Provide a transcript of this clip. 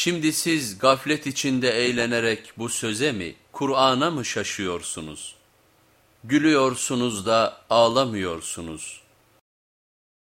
Şimdi siz gaflet içinde eğlenerek bu söze mi, Kur'an'a mı şaşıyorsunuz? Gülüyorsunuz da ağlamıyorsunuz.